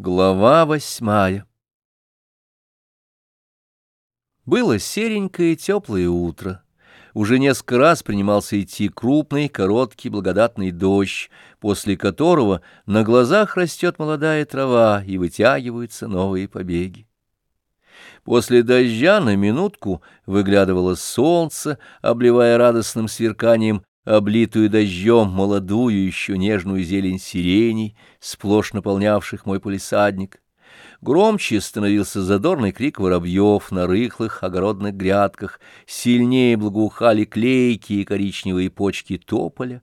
Глава восьмая Было серенькое теплое утро. Уже несколько раз принимался идти крупный, короткий, благодатный дождь, после которого на глазах растет молодая трава и вытягиваются новые побеги. После дождя на минутку выглядывало солнце, обливая радостным сверканием облитую дождем молодую еще нежную зелень сиреней, сплошь наполнявших мой полисадник. Громче становился задорный крик воробьев на рыхлых огородных грядках, сильнее благоухали клейкие коричневые почки тополя.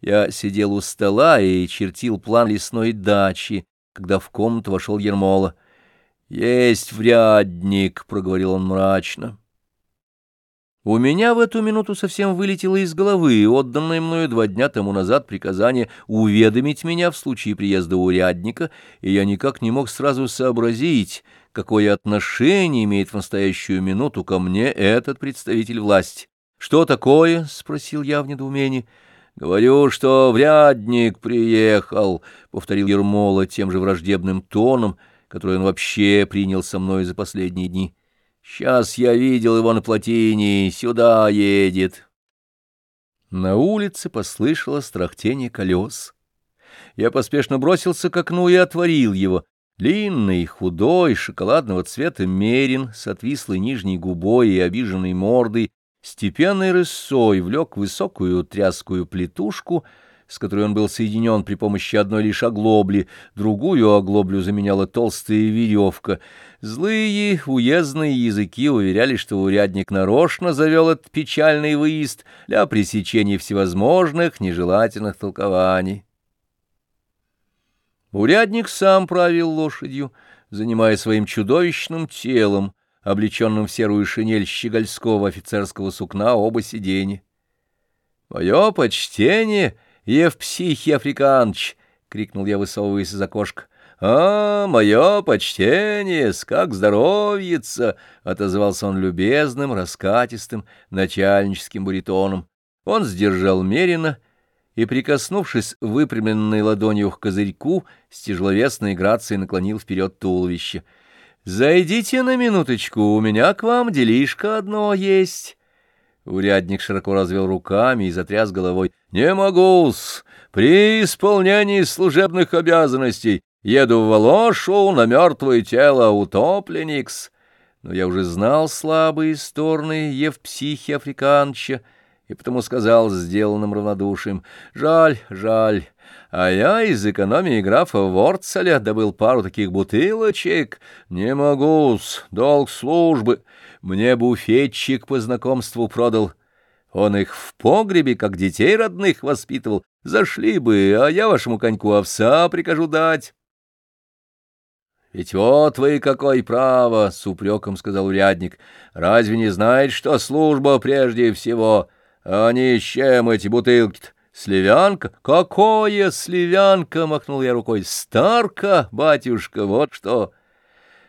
Я сидел у стола и чертил план лесной дачи, когда в комнату вошел Ермола. «Есть врядник», — проговорил он мрачно. У меня в эту минуту совсем вылетело из головы отданное мною два дня тому назад приказание уведомить меня в случае приезда урядника, и я никак не мог сразу сообразить, какое отношение имеет в настоящую минуту ко мне этот представитель власти. «Что такое?» — спросил я в недоумении. «Говорю, что врядник приехал», — повторил Ермола тем же враждебным тоном, который он вообще принял со мной за последние дни. Сейчас я видел его на плотине, сюда едет. На улице послышалось трахтение колес. Я поспешно бросился к окну и отворил его. Длинный, худой, шоколадного цвета мерин с отвислой нижней губой и обиженной мордой, степенной рысой влек высокую тряскую плетушку — с которой он был соединен при помощи одной лишь оглобли, другую оглоблю заменяла толстая веревка. Злые уездные языки уверяли, что урядник нарочно завел этот печальный выезд для пресечения всевозможных нежелательных толкований. Урядник сам правил лошадью, занимая своим чудовищным телом, облеченным в серую шинель щегольского офицерского сукна, оба сиденья. «Мое почтение!» Евпсихий Африканыч! — крикнул я, высовываясь из окошка. — А, мое почтение, как здоровьется! — отозвался он любезным, раскатистым, начальническим баритоном. Он сдержал меренно и, прикоснувшись выпрямленной ладонью к козырьку, с тяжеловесной грацией наклонил вперед туловище. — Зайдите на минуточку, у меня к вам делишко одно есть. Урядник широко развел руками и затряс головой. — Не могу-с! При исполнении служебных обязанностей еду в Волошу на мертвое тело утопленникс. Но я уже знал слабые стороны Евпсихи Африканча, и потому сказал сделанным равнодушием. — Жаль, жаль. А я из экономии графа Ворцеля добыл пару таких бутылочек. Не могу-с, долг службы. Мне буфетчик по знакомству продал. Он их в погребе, как детей родных, воспитывал. Зашли бы, а я вашему коньку овса прикажу дать. — Ведь вот вы какой право, — с упреком сказал урядник. — Разве не знаете, что служба прежде всего? А они с чем эти бутылки-то? Сливянка? Какое сливянка? — махнул я рукой. — Старка, батюшка, вот что...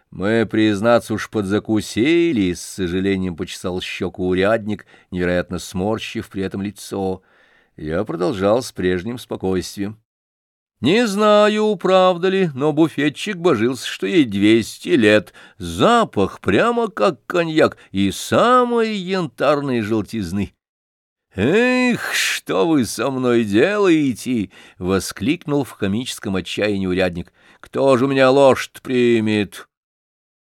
Мы, признаться, уж подзакусили, — с сожалением почесал щеку урядник, невероятно сморщив при этом лицо. Я продолжал с прежним спокойствием. Не знаю, правда ли, но буфетчик божился, что ей двести лет. Запах прямо как коньяк и самой янтарной желтизны. «Эх, что вы со мной делаете?» — воскликнул в комическом отчаянии урядник. «Кто же у меня лошадь примет?»